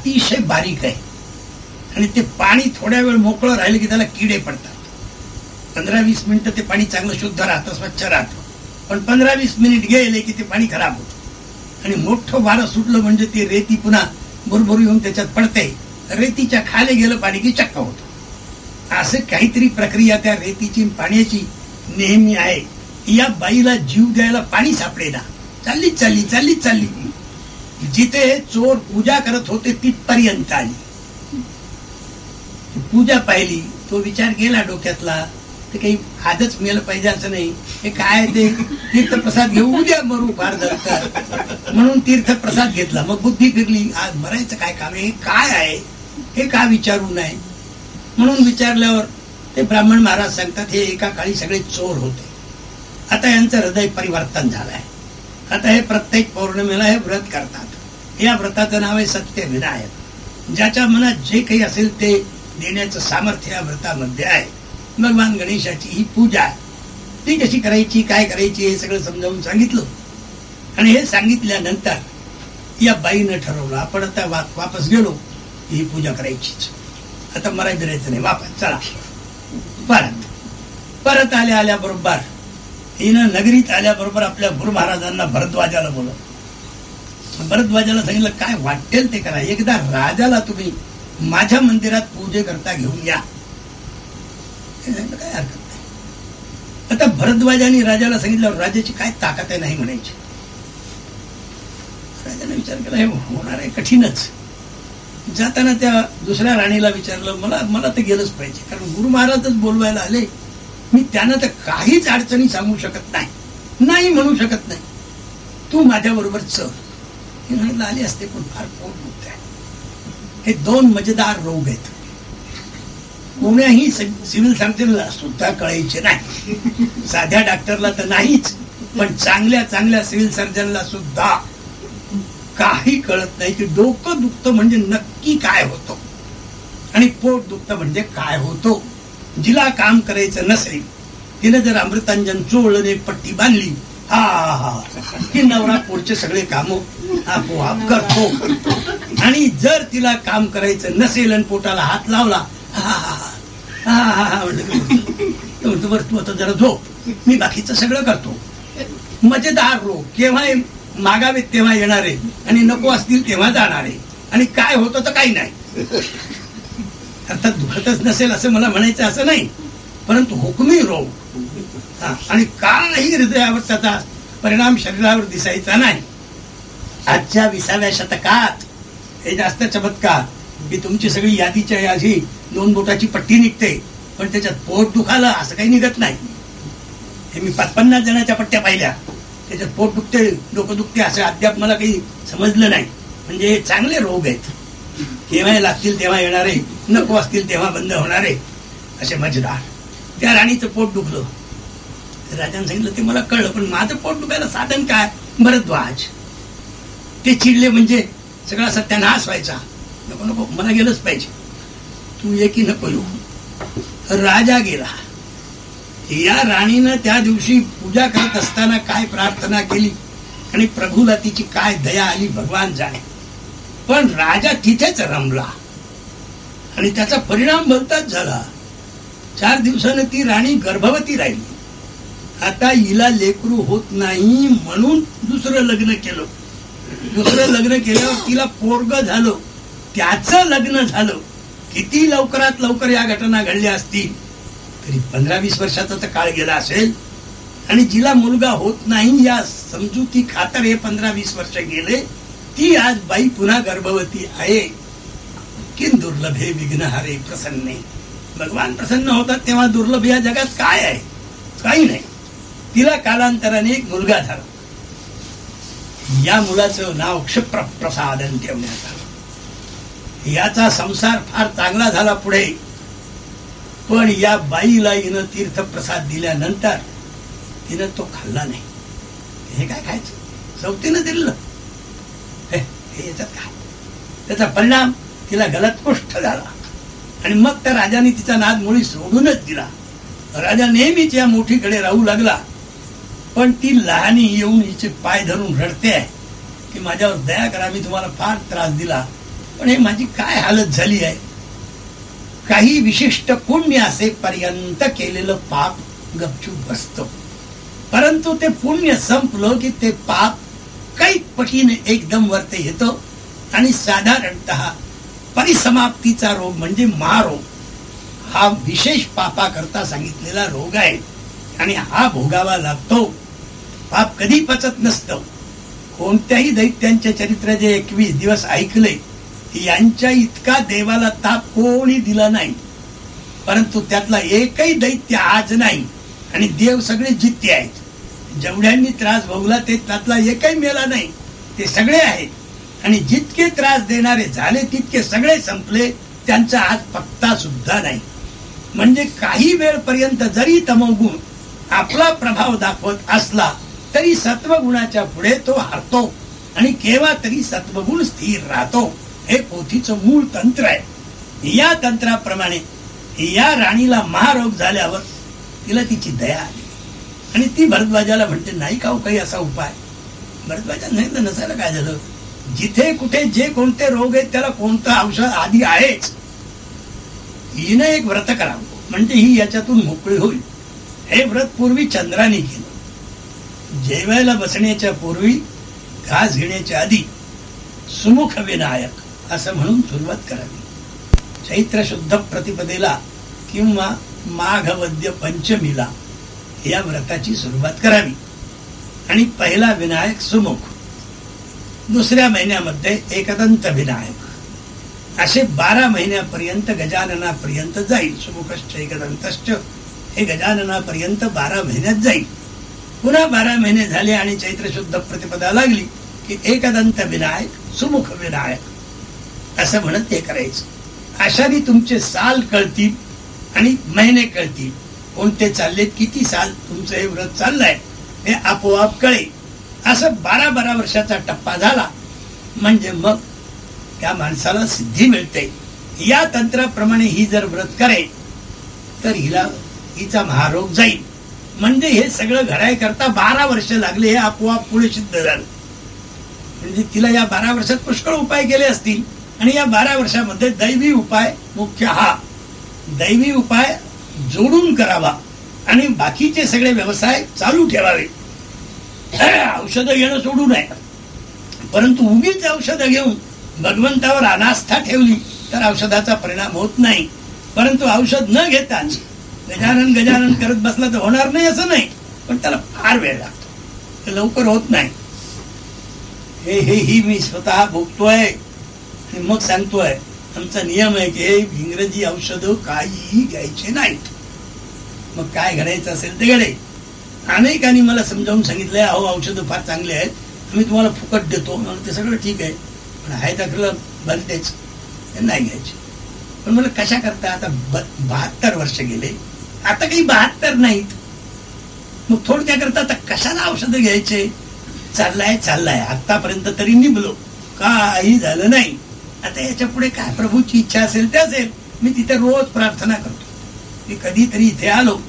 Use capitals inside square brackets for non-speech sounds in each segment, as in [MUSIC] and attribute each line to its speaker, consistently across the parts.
Speaker 1: अतिशय बारीक आहे आणि ते पाणी थोड्या वेळ मोकळं राहिलं की त्याला किडे पडतात. पंधरा वीस मिनिटं ते पाणी चांगलं शुद्ध राहतं स्वच्छ राहतं. पण पंधरा वीस मिनिट गेले की ते पाणी खराब होतं. आणि मोठं वारं सुटलं म्हणजे ते रेती पुन्हा बरोबर येऊन त्याच्यात पडते. रेतीच्या खाली गेलं पाणी की चक्क होतं. असं काहीतरी प्रक्रिया त्या रेतीची पाण्याची नेहमी आहे. या बाईला जीव द्यायला पाणी सापडेना. चाललीच चालली चाललीच चालली. जिथे चोर पूजा करत होते तिथपर्यंत आली पूजा पाहिली तो विचार गेला डोक्यातला ते काही आजच मिळालं पाहिजे असं नाही. हे काय ते तीर्थप्रसाद घेऊ उद्या मरू फार तर म्हणून तीर्थप्रसाद घेतला. मग बुद्धी फिरली आज मरायचं काय काम आहे? हे काय आहे? हे का विचारू नये? म्हणून विचारल्यावर ते ब्राह्मण महाराज सांगतात हे एका काळी सगळे चोर होते. आता यांचं हृदय परिवर्तन झालंय. आता हे प्रत्येक पौर्णिमेला हे व्रत करतात. या व्रताचं नाव आहे सत्य विनायक ज्याच्या मनात जे काही असेल ते देण्याचं सामर्थ्य या व्रतामध्ये आहे. भगवान गणेशाची ही पूजा आहे. ती कशी करायची काय करायची हे सगळं समजावून सांगितलं. आणि हे सांगितल्यानंतर या बाईनं ठरवलं आपण आता वापस गेलो ही पूजा करायचीच. आता मराय बिरायचं नाही वापस चला. परत. परत आल्या आल्याबरोबर हिनं नगरीत आल्याबरोबर आपल्या गुरु महाराजांना भरद्वाजाला बोलवलं. भरद्वाजाला सांगितलं काय वाटेल ते करा. एकदा राजाला तुम्ही माझ्या मंदिरात पूजे करता घेऊन या. काय हरकत नाही. आता भरद्वाजाने राजाला सांगितलं राजाची काय ताकद आहे नाही म्हणायची. राजाने विचार केला हे होणार आहे कठीणच. जाताना त्या दुसऱ्या राणीला विचारलं मला मला तर गेलंच पाहिजे कारण गुरु महाराजच बोलवायला आले. मी त्यांना तर काहीच अडचणी सांगू शकत नाही. नाही म्हणू शकत नाही. तू माझ्याबरोबर चल. मी आली असते पण फार पोट दुखत आहे? हे दोन मजेदार रोग आहेत. कोण्याही सिव्हिल सर्जनला सुद्धा कळायचे नाही. साध्या डॉक्टरला तर नाहीच पण चांगल्या चांगल्या सिव्हिल सर्जनला सुद्धा काही कळत नाही की डोकं दुखतं म्हणजे नक्की काय होतं. आणि पोट दुखतं म्हणजे काय होतो. जिला काम करायचं नसेल तिने जर अमृतांजन चोळलं पट्टी बांधली हा हा की नवरा पुढचे सगळे काम आपोआप करतो. आणि जर तिला काम करायचं नसेल आणि पोटाला हात लावला हा हा हा म्हणतो बर तू आता जरा झोप. मी बाकीचं सगळं करतो. मजेदार रोग. केव्हा मागावेत तेव्हा येणारे. आणि नको असतील तेव्हा जाणारे. आणि काय होतं तर काही नाही. अर्थात दुखतच नसेल असं मला म्हणायचं असं नाही. परंतु हुकमी रोग. आणि कालही हृदयावर त्याचा परिणाम शरीरावर दिसायचा नाही. आजच्या विसाव्या शतकात हे जास्त चमत्कार की तुमची सगळी यादीच्या यादी दोन बोटाची पट्टी निघते पण त्याच्यात पोट दुखालं असं काही निघत नाही. हे मी पाच पन्नास जणांच्या पट्ट्या पाहिल्या. त्याच्यात पोट दुखते डोकं दुखते असं अद्याप मला काही समजलं नाही. म्हणजे हे चांगले रोग आहेत. केव्हा लागतील तेव्हा येणारे नको असतील तेव्हा बंद होणारे असे मजेदार त्या राणीचं पोट दुखलं. राजाने सांगितलं ते मला कळलं पण माझं पोट दुखायला साधन काय? भरद्वाज ते चिडले म्हणजे सगळा सत्यानाश व्हायचा. नको नको मला गेलंच पाहिजे. तू ये की नको येऊ. राजा गेला. या राणीनं त्या दिवशी पूजा करत असताना काय प्रार्थना केली? आणि प्रभूला तिची काय दया आली भगवान जाणे. पण राजा तिथेच रमला. आणि त्याचा परिणाम भलताच झाला. चार दिवसानं ती राणी गर्भवती राहिली. आता हिला लेकरू होत नाही म्हणून दुसरं लग्न केलं. दुसरं लग्न केल्यावर तिला पोरग झालं. त्याचं लग्न झालं. किती लवकरात लवकर या घटना घडल्या असतील? तरी पंधरा वीस वर्षाचा तर काळ गेला असेल. आणि जिला मुलगा होत नाही या समजुती खातर हे पंधरा वीस वर्ष गेले. ती आज बाई पुन्हा गर्भवती आहे. की दुर्लभे विघ्नहारे प्रसन्ने. भगवान प्रसन्न होतात तेव्हा दुर्लभ या जगात काय आहे? काही नाही. तिला कालांतराने एक मुलगा झाला. या मुलाचं नाव क्षिप्र प्रसादन ठेवण्यात आलं. याचा संसार फार चांगला झाला पुढे. पण या बाईला हिनं तीर्थप्रसाद दिल्यानंतर तिनं तो खाल्ला नाही. हे काय खायचं? चौथीनं दिलं हे याच्यात काय? त्याचा परिणाम तिला गलतपुष्ट झाला. आणि मग त्या राजाने तिचा नाद मुळी सोडूनच दिला. राजा नेहमीच या मोठीकडे राहू लागला. पण ती लहानी येऊन हिचे पाय धरून रडते आहे. की माझ्यावर दया करा मी तुम्हाला फार त्रास दिला. पण हे माझी काय हालत झाली आहे? काही विशिष्ट पुण्य असे पर्यंत केलेलं पाप गपचूप बसतो. परंतु ते पुण्य संपलं की ते पाप काही पटीने एकदम वरते येतो आणि साधारणत परिसमाप्तीचा रोग म्हणजे महारोग हा विशेष पापा करता सांगितलेला रोग आहे आणि हा भोगावा लागतो. पाप कधी पचत नसतं. कोणत्याही दैत्यांच्या चरित्र जे एकवीस दिवस ऐकले यांच्या इतका देवाला ताप कोणी दिला नाही. परंतु त्यातला एकही दैत्य आज नाही आणि देव सगळे जित्ते आहेत. जेवढ्यांनी त्रास भोगला ते त्यातला एकही मेला नाही. ते सगळे आहेत. आणि जितके त्रास देणारे झाले तितके सगळे संपले त्यांचा आज पत्ता सुद्धा नाही. म्हणजे काही वेळपर्यंत जरी तमोगुण आपला प्रभाव दाखवत असला तरी सत्वगुणाच्या पुढे तो हरतो आणि केव्हा तरी सत्वगुण स्थिर राहतो. हे पोथीचं मूळ तंत्र आहे. या तंत्राप्रमाणे या राणीला महारोग झाल्यावर तिला तिची दया आली. आणि ती भरद्वाजाला म्हणते नाही का हो काही असा उपाय. भरद्वाजा नाही तर नसायला काय झालं? जिथे कुठे जे कोणते रोग आहेत त्याला कोणतं औषध आधी आहेच. हिनं एक व्रत करावं. म्हणजे ही याच्यातून मोकळी होईल. हे व्रत पूर्वी चंद्राने केलं. जेवायला बसण्याच्या पूर्वी घास घेण्याच्या आधी सुमुख विनायक असं म्हणून सुरुवात करावी. चैत्र शुद्ध प्रतिपदेला किंवा माघवद्य पंचमीला या व्रताची सुरुवात करावी. आणि पहिला विनायक सुमुख दुसऱ्या महिन्यामध्ये एकदंत विनायक. असे बारा महिन्यापर्यंत गजाननापर्यंत जाईल. सुमुखश्च एकदंतश्च हे गजाननापर्यंत बारा महिन्यात जाईल. पुन्हा बारा महिने झाले आणि चैत्र शुद्ध प्रतिपदा लागली की एकदंत विनायक सुमुख विनायक असं म्हणत ते करायचं. अशाने तुमचे साल कळतील आणि महिने कळतील. कोणते चाललेत किती साल तुमचं हे व्रत चाललंय हे आपोआप कळे असं बारा बारा वर्षाचा टप्पा झाला. म्हणजे मग त्या माणसाला सिद्धी मिळते. या तंत्राप्रमाणे ही जर व्रत करे तर हिला हिचा महारोग जाईल. म्हणजे हे सगळं घडाय करता बारा वर्ष लागले हे आपोआप पुढे सिद्ध झालं. म्हणजे तिला या बारा वर्षात पुष्कळ उपाय केले असतील. आणि या बारा वर्षामध्ये दैवी उपाय मुख्य हा. दैवी उपाय जोडून करावा. आणि बाकीचे सगळे व्यवसाय चालू ठेवावे. [CLEARS THROAT] औषधं घेणं सोडू नये. परंतु उगीच औषधं घेऊन भगवंतावर अनास्था ठेवली तर औषधाचा परिणाम होत नाही. परंतु औषध न घेता गजानन गजानन करत बसला तर होणार नाही असं नाही पण त्याला फार वेळ लागतो. ते लवकर होत नाही. हे हे ही मी स्वतः भोगतोय आणि मग सांगतोय. आमचा नियम आहे की हे इंग्रजी औषध काहीही घ्यायचे नाहीत. मग काय घडायचं असेल ते घडे. अनेकांनी मला समजावून सांगितलंय अहो औषधं फार चांगले आहेत. आम्ही तुम्हाला फुकट देतो. म्हणून ते सगळं ठीक आहे. पण आहे दाखलं बनतेच नाही घ्यायचे. पण मला कशा करता आता बहात्तर वर्ष गेले. आता काही बहात्तर नाहीत. मग थोडक्या करता आता कशाला औषध घ्यायचे? चाललाय चाललाय. आतापर्यंत तरी निभलो. काही झालं नाही. आता याच्यापुढे काय प्रभूची इच्छा असेल ते असेल. मी तिथे रोज प्रार्थना करतो. मी कधीतरी इथे आलो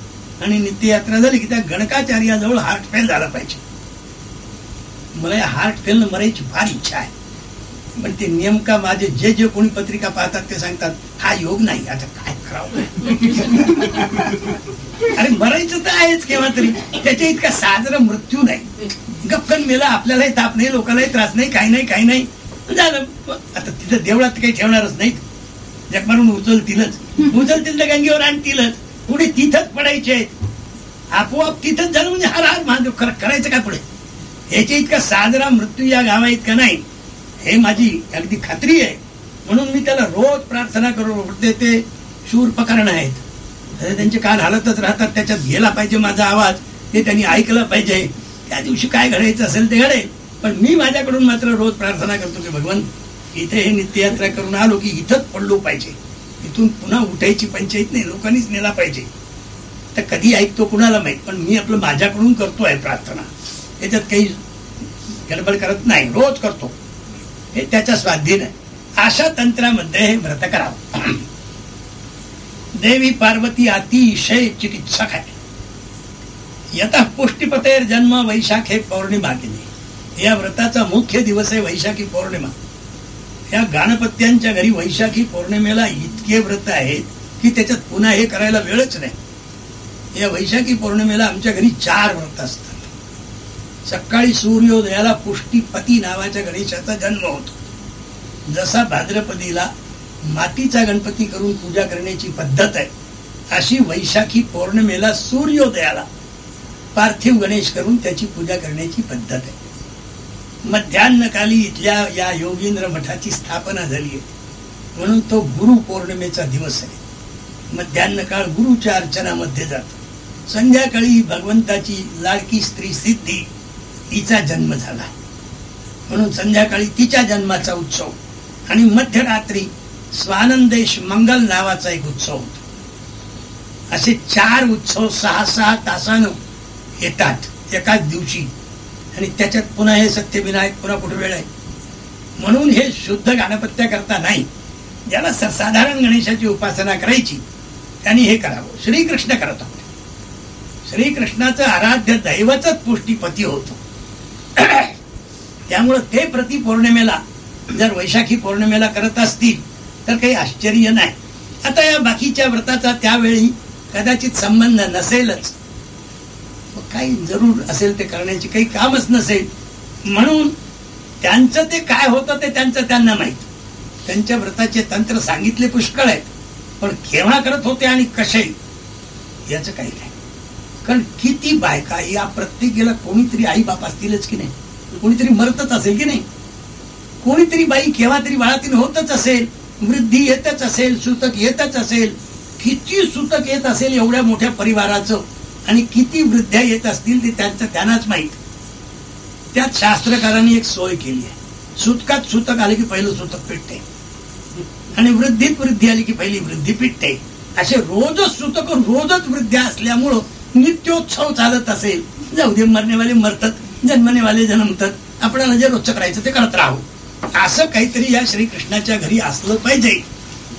Speaker 1: आणि नित्ययात्रा झाली की त्या गणकाचार्याजवळ हार्ट फेल झाला पाहिजे. मला हार्ट फेल मरायची फार इच्छा आहे. पण ते नेमका माझे जे जे कोणी पत्रिका पाहतात ते सांगतात हा योग नाही. आता काय करावं? मरायचं तर आहेच केव्हा तरी. त्याच्या इतका साजरा मृत्यू नाही. गप्पन मेला आपल्यालाही ताप नाही लोकांनाही त्रास नाही काही नाही काही नाही. झालं. आता तिथं देवळात काही ठेवणारच नाही जग मारून उचलतीलच. उचलतील तर गंगेवर आणतीलच. पुढे तिथंच पडायचे आपोआप तिथंच झालं म्हणजे हार हार महादेव करायचं काय पुढे? याच्या इतका साजरा मृत्यू या गावा इतका नाही. हे माझी अगदी खात्री आहे. म्हणून मी त्याला रोज प्रार्थना करू ते शूर प्रकरण आहेत. अरे त्यांचे कान हलतच राहतात त्याच्यात गेला पाहिजे माझा आवाज ते त्यांनी ऐकलं पाहिजे. त्या दिवशी काय घडायचं असेल ते घडेल पण मी माझ्याकडून मात्र रोज प्रार्थना करतो की भगवंत इथे हे नित्ययात्रा करून आलो की इथंच पडलो पाहिजे. इथून पुन्हा उठायची पंचायत नाही लोकांनीच नेला पाहिजे. तर कधी ऐकतो कुणाला माहीत? पण मी आपलं माझ्याकडून करतो आहे प्रार्थना. त्याच्यात काही गडबड करत नाही रोज करतो. हे त्याच्या स्वाधीन आहे. अशा तंत्रामध्ये हे व्रत करावं. देवी पार्वती अतिशय चिकित्सक आहे यत पुष्टीपतेर जन्म वैशाख हे पौर्णिमा केली या व्रताचा मुख्य दिवस आहे वैशाखी पौर्णिमा. या गणपत्यांच्या घरी वैशाखी पौर्णिमेला इतके व्रत आहेत की त्याच्यात पुन्हा हे करायला वेळच नाही. या वैशाखी पौर्णिमेला आमच्या घरी चार व्रत असतात. सकाळी सूर्योदयाला पुष्टीपती नावाच्या गणेशाचा जन्म होतो. जसा भाद्रपदीला मातीचा गणपती करून पूजा करण्याची पद्धत आहे. अशी वैशाखी पौर्णिमेला सूर्योदयाला पार्थिव गणेश करून त्याची पूजा करण्याची पद्धत आहे. मध्यान्हकाली इथल्या या योगींद्र मठाची स्थापना झाली आहे. म्हणून तो गुरु पौर्णिमेचा दिवस आहे. मध्यान्ह काळ गुरुच्या अर्चनामध्ये जातो. संध्याकाळी भगवंताची लाडकी स्त्री सिद्धी तिचा जन्म झाला. म्हणून संध्याकाळी तिच्या जन्माचा उत्सव आणि मध्यरात्री स्वानंदेश मंगल नावाचा एक उत्सव होतो. असे चार उत्सव सहा सहा तासानं येतात एकाच दिवशी. आणि त्याच्यात पुन्हा हे सत्यविनायक पुन्हा कुठे वेळ आहे? म्हणून हे शुद्ध गाणपत्या करता नाही. ज्याला सर्वसाधारण गणेशाची उपासना करायची त्यांनी हे करावं. श्रीकृष्ण करत होते. श्रीकृष्णाचं आराध्य दैवतच पुष्टीपती होतो. त्यामुळं ते प्रति पौर्णिमेला जर वैशाखी पौर्णिमेला करत असतील तर काही आश्चर्य नाही. आता या बाकीच्या व्रताचा त्यावेळी कदाचित संबंध नसेलच. काही जरूर असेल ते करण्याची काही कामच नसेल. म्हणून त्यांचं ते काय होतं ते त्यांचं त्यांना माहीत. त्यांच्या व्रताचे तंत्र सांगितले पुष्कळ आहेत. पण केव्हा करत होते आणि कसे? याच काही नाही. कारण किती बायका या प्रत्येकीला कोणीतरी आई बाप असतीलच की नाही? कोणीतरी मरतच असेल की नाही? कोणीतरी बाई केव्हा तरी बाळातीन होतच असेल. वृद्धी येतच असेल सुतक येतच असेल किती सुतक येत असेल एवढ्या मोठ्या परिवाराचं आणि किती वृद्ध्या येत असतील ते त्यांचं त्यांनाच माहीत. त्यात शास्त्रकारांनी एक सोय केली आहे. सुतकात सुतक आले की पहिलं सुतक पिटते. आणि वृद्धीत वृद्धी आली की पहिली वृद्धी पिटते. असे रोजच सुतक रोजच वृद्ध्या असल्यामुळं नित्योत्सव चालत असेल. जाऊ दे मरणेवाले मरतात जन्मनेवाले जन्मतात. आपल्याला जे रोजचं करायचं ते करत राहू. असं काहीतरी या श्रीकृष्णाच्या घरी असलं पाहिजे.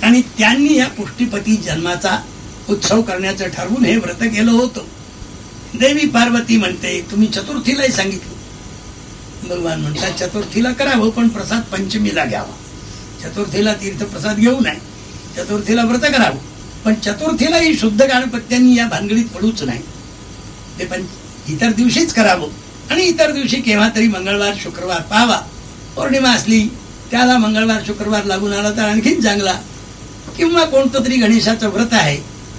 Speaker 1: आणि त्यांनी या पुष्टीपती जन्माचा उत्सव करण्याचं ठरवून हे व्रत केलं होतं. देवी पार्वती म्हणते तुम्ही चतुर्थीलाही सांगितलं. भगवान म्हणतात चतुर्थीला करावं पण प्रसाद पंचमीला घ्यावा. चतुर्थीला तीर्थ प्रसाद घेऊ नये. चतुर्थीला व्रत करावं. पण चतुर्थीलाही शुद्ध गणपत्यांनी या भानगडीत पडूच नाही ते पण इतर दिवशीच करावं. आणि इतर दिवशी केव्हा तरी मंगळवार शुक्रवार पाहावा पौर्णिमा असली त्याला मंगळवार शुक्रवार लागून आला तर आणखीन चांगला. किंवा कोणतं तरी गणेशाचं व्रत आहे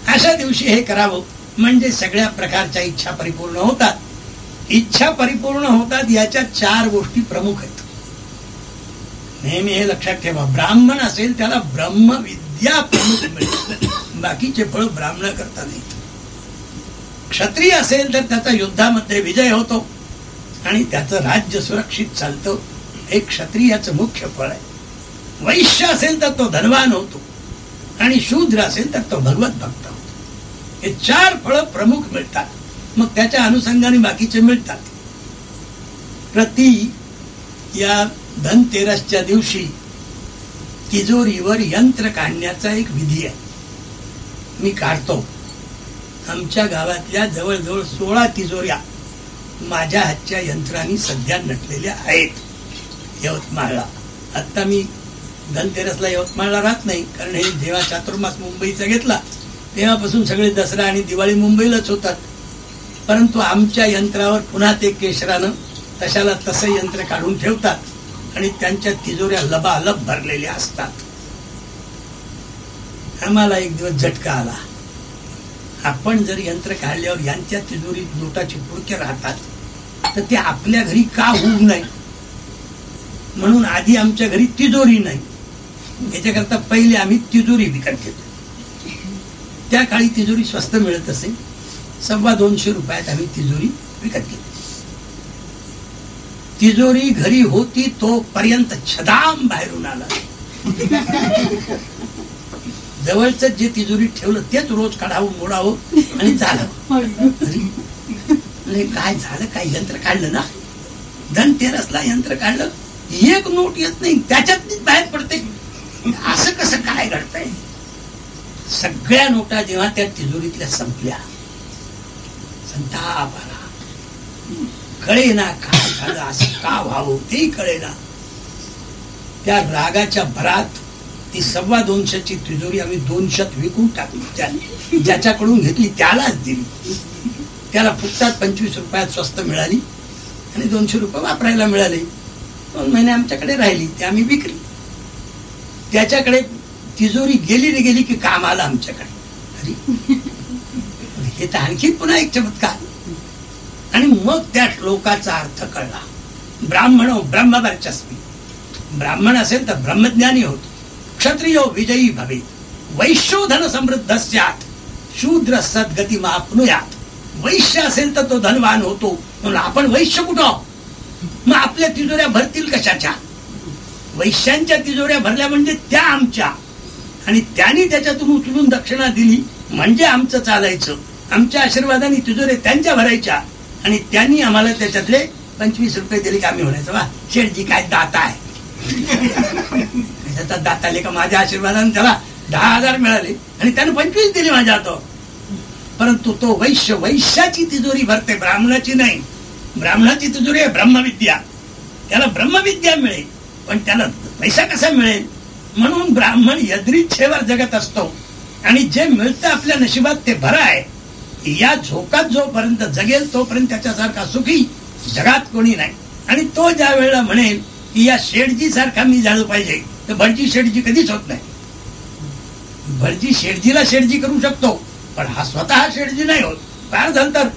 Speaker 1: अशा दिवशी हे करावं. म्हणजे सगळ्या प्रकारच्या इच्छा परिपूर्ण होतात. इच्छा परिपूर्ण होतात याच्या चार गोष्टी प्रमुख आहेत. नेहमी हे लक्षात ठेवा. ब्राह्मण असेल त्याला ब्रह्मविद्या प्रमुख मिळते. बाकीचे फळ ब्राह्मण करता नाहीत. क्षत्रिय असेल तर त्याचा युद्धामध्ये विजय होतो. आणि त्याचं राज्य सुरक्षित चालतं. हे क्षत्रियाचं मुख्य फळ आहे. वैश्य असेल तर तो धनवान होतो आणि शूद्र असेल तर तो भगवत भक्त होतो. हे चार फळ प्रमुख मिळतात. मग त्याच्या अनुषंगाने बाकीचे मिळतात. प्रति या धनतेरसच्या दिवशी तिजोरीवर यंत्र काढण्याचा एक विधी आहे. मी काढतो. आमच्या गावातल्या जवळजवळ सोळा तिजोऱ्या माझ्या हातच्या यंत्रांनी सध्या नटलेल्या आहेत. यवतमाळला आत्ता मी धनतेरसला यवतमाळला राहत नाही कारण हे जेव्हा चातुर्मास मुंबईचा घेतला. तेव्हापासून सगळे दसरा आणि दिवाळी मुंबईलाच होतात. परंतु आमच्या यंत्रावर पुन्हा ते केशरानं तशाला तसं यंत्र काढून ठेवतात आणि त्यांच्या तिजोऱ्या लबालब भरलेल्या असतात. आम्हाला एक दिवस झटका आला. आपण जर यंत्र काढल्यावर यांच्या तिजोरीत नोटाची पुडके राहतात तर ते आपल्या घरी का होऊ नये? म्हणून आधी आमच्या घरी तिजोरी नाही. याच्याकरता पहिले आम्ही तिजोरी विकत घेतो. त्या काळी तिजोरी स्वस्त मिळत असे. सव्वा दोनशे रुपयात आम्ही तिजोरी विकत घेतो. तिजोरी घरी होती तो पर्यंत छदाम बाहेरून आला. जवळच जे तिजोरी ठेवलं तेच रोज काढावं मोडावं आणि झालं. काय झालं? काय यंत्र काढलं ना? धनतेरसला यंत्र काढलं. एक नोट येत नाही त्याच्यात बाहेर पडते असं कसं काय घडतंय? सगळ्या नोटा जेव्हा त्या तिजोरीतल्या संपल्या संताप आला कळे ना काय झालं असं का व्हावं ते कळे ना त्या रागाच्या भरात ती सव्वा दोनशेची तिजोरी आम्ही दोनशेत विकून टाकली. त्याने ज्याच्याकडून घेतली त्यालाच दिली. त्याला फुकटात पंचवीस रुपयात स्वस्त मिळाली आणि दोनशे रुपये वापरायला मिळाले. दोन महिने आमच्याकडे राहिली ते आम्ही विकली. त्याच्याकडे तिजोरी गेली रे गेली की काम आलं आमच्याकडे. हे तर आणखी पुन्हा एक चमत्कार. आणि मग त्या श्लोकाचा अर्थ कळला. ब्राह्मण हो, ब्रह्मवर्चस्वी ब्राह्मण असेल तर ब्रह्मज्ञानी होतो. क्षत्रियो हो, विजयी भवे वैश्योधन समृद्ध स्यात. शूद्र सद्गती मापनुयात. वैश्य असेल तर तो धनवान होतो. म्हणून आपण वैश्य कुठं मग आपल्या तिजोऱ्या भरतील कशाच्या? वैश्यांच्या तिजोऱ्या भरल्या म्हणजे त्या आमच्या. आणि त्यांनी त्याच्यातून उचलून दक्षिणा दिली म्हणजे आमचं चालायचं. आमच्या आशीर्वादाने तिजोऱ्या त्यांच्या भरायच्या. आणि त्यांनी आम्हाला त्याच्यातले पंचवीस रुपये दिले की आम्ही म्हणायचं वा शेठजी काय दाता आहे. त्याचा दाता आले का माझ्या आशीर्वादाने त्याला दहा हजार मिळाले. आणि त्याने पंचवीस दिले माझ्या हातावर परंतु तो वैश्य वैश्याची तिजोरी भरते ब्राह्मणाची नाही. ब्राह्मणाची तिजोरी आहे ब्रह्मविद्या. त्याला ब्रह्मविद्या मिळेल पण त्याला पैसा कसा मिळेल? म्हणून ब्राह्मण यद्रिच्छेवर जगत असतो. आणि जे मिळतं आपल्या नशिबात ते भर आहे. या झोकात जोपर्यंत जगेल तोपर्यंत त्याच्यासारखा सुखी जगात कोणी नाही. आणि तो ज्या वेळेला म्हणेल की या शेठजी सारखा मी झालं पाहिजे तर भटजी शेठजी कधीच होत नाही. भटजी शेठजीला शेठजी करू शकतो पण हा स्वतः शेठजी नाही होत. फार झालं तर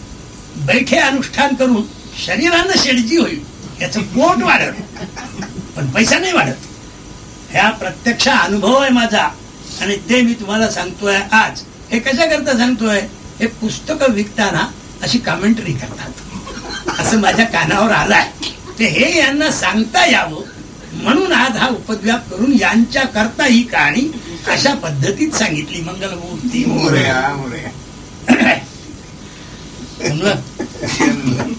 Speaker 1: बैठे अनुष्ठान करून शरीरानं शेठजी होईल. याचं पोट वाढत पण पैसा नाही वाढत. ह्या प्रत्यक्ष अनुभव आहे माझा. आणि ते मी तुम्हाला सांगतोय आज. हे कशा करता सांगतोय? हे पुस्तक विकताना अशी कमेंटरी करतात. असं माझ्या कानावर आलाय. ते हे यांना सांगता यावं. म्हणून आज हा उपद्व्याप करून यांच्या करता ही कहाणी अशा पद्धतीत सांगितली. मंगलमूर्ती.
Speaker 2: मोरया [COUGHS] [COUGHS] [COUGHS]